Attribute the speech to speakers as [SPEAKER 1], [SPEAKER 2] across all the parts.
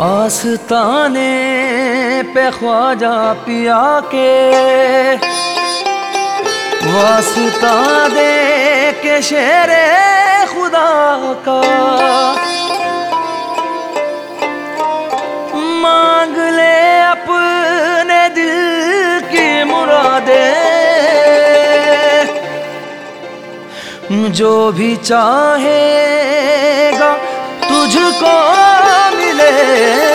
[SPEAKER 1] आस्ताने पे ख्वाजा पिया के वास्ता दे के शेरे खुदा का। मांग ले अपने दिल की मुरादे। जो भी चाहेगा तुझको ছিলে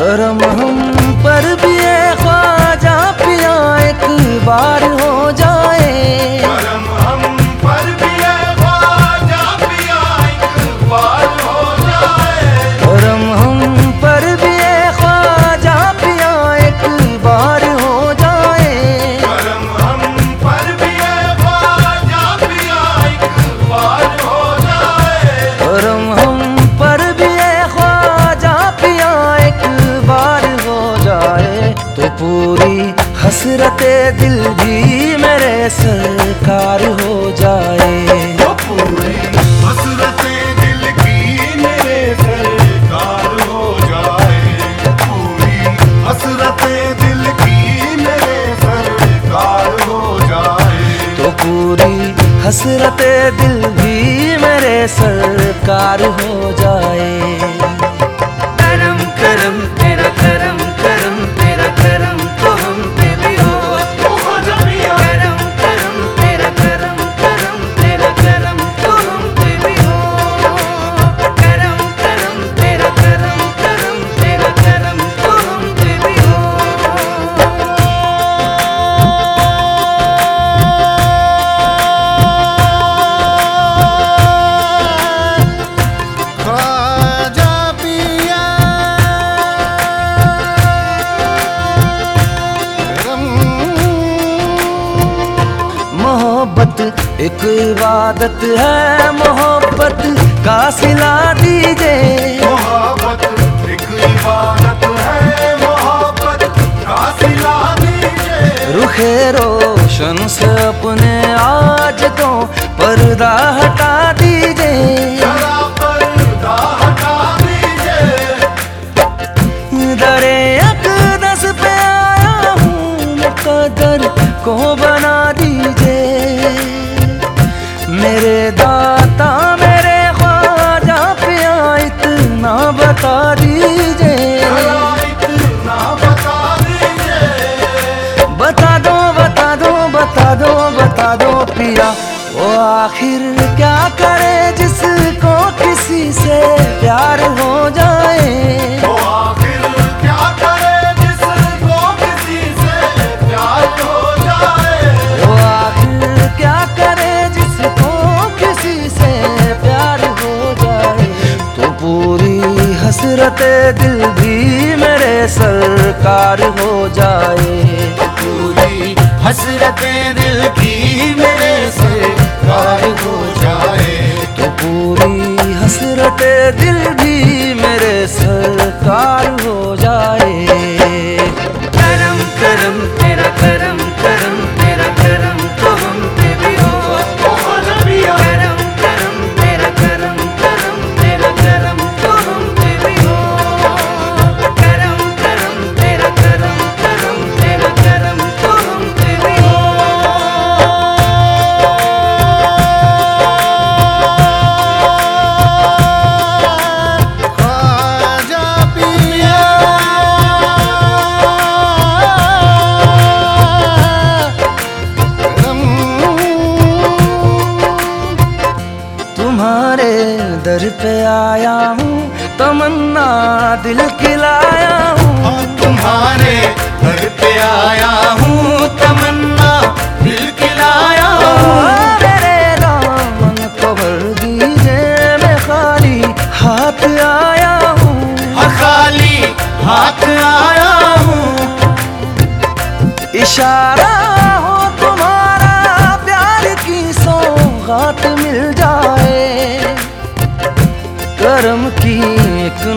[SPEAKER 1] करम हम पर भी ख्वाजा पिया एक बार हो जाए। तो पूरी हसरत दिल भी मेरे सरकार हो जाए।
[SPEAKER 2] वो पूरी हसरत दिल की मेरे सरकार हो जाए। पूरी हसरत दिल की मेरे सरकार हो जाए।
[SPEAKER 1] तो पूरी हसरत दिल भी मेरे सरकार हो मोहब्बत एक इबादत है मोहब्बत का सिला दीजिए।
[SPEAKER 2] मोहब्बत एक इबादत है मोहब्बत का सिला दीजिए।
[SPEAKER 1] रुखे रोशन से अपने आज तो पर्दा हटा पिया। वो आखिर क्या करे जिसको किसी से प्यार हो जाए?
[SPEAKER 2] तो आखिर क्या करे जिसको किसी से प्यार हो जाए?
[SPEAKER 1] वो आखिर क्या करे जिसको किसी से प्यार हो जाए? तो पूरी हसरत दिल भी मेरे सरकार हो जाए।
[SPEAKER 2] पूरी हसरत
[SPEAKER 1] पूरी हसरत दिल भी मेरे सरकार हो पे आया हूँ तमन्ना दिल की लाया हूँ
[SPEAKER 2] तुम्हारे घर पे आया हूँ तमन्ना दिल की लाया हूँ
[SPEAKER 1] मेरे दामन को भर दीजिए मैं खाली हाथ आया हूँ।
[SPEAKER 2] हाँ, खाली हाथ आया हूँ।
[SPEAKER 1] इशारा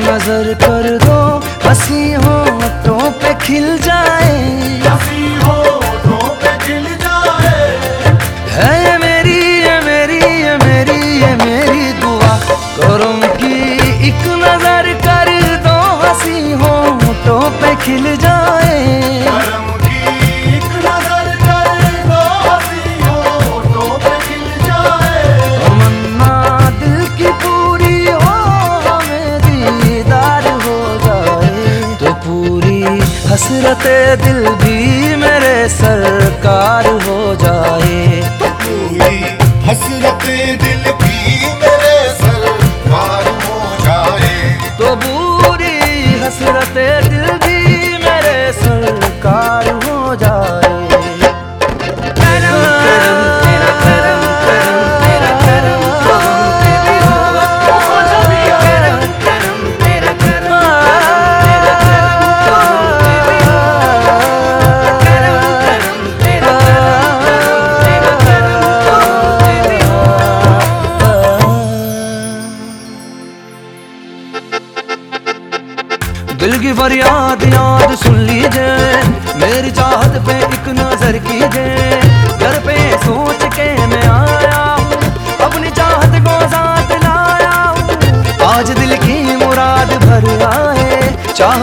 [SPEAKER 1] नज़र कर दो हँसी तो पे खिल जाए।
[SPEAKER 2] हँसी तो पे खिल जाए
[SPEAKER 1] हसरत दिल भी मेरे सरकार हो जाए।
[SPEAKER 2] हसरत दिल भी मेरे सरकार हो जाए।
[SPEAKER 1] तो बुरी हसरत दिल भी मेरे सरकार हो जाए।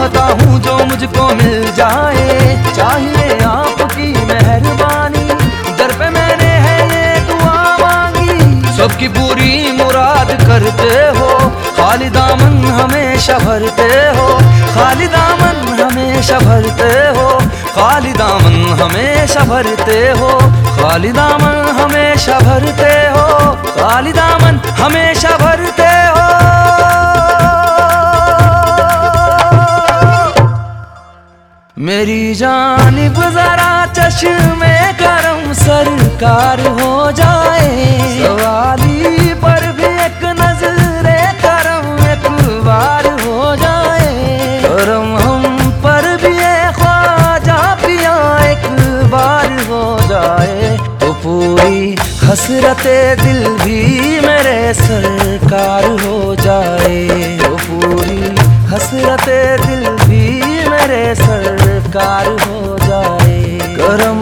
[SPEAKER 1] चाहता हूँ जो मुझको मिल जाए। चाहिए आपकी मेहरबानी। दर पे मैंने है ये दुआ मांगी। सबकी पूरी मुराद करते हो। खाली दामन हमेशा भरते हो। खाली दामन हमेशा भरते हो। खाली दामन हमेशा भरते हो। खाली दामन हमेशा भरते हो। खाली दामन हमेशा भरते मेरी जानिब जरा चश्मे करम सरकार हो जाए। सवाली पर भी एक नजरे करम एक बार हो जाए। करम हम पर भी ख्वाजा पिया एक बार हो जाए। तो पूरी हसरत दिल भी मेरे सरकार हो जाए। तो पूरी हसरत दिल भी मेरे सरकार हो जाए। करम